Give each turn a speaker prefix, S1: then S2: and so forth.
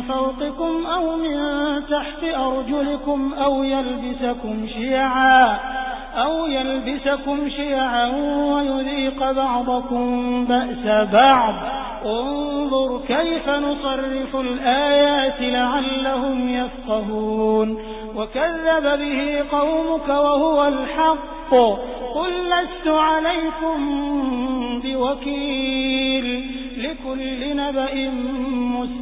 S1: من فوقكم أو من تحت أرجلكم أو يلبسكم شيعا أو يلبسكم شيعا ويذيق بعضكم بأس بعض. انظر كيف نصرف الآيات لعلهم يفقهون. وكذب به قومك وهو الحق. قل لست عليكم بوكيل. لكل نبأ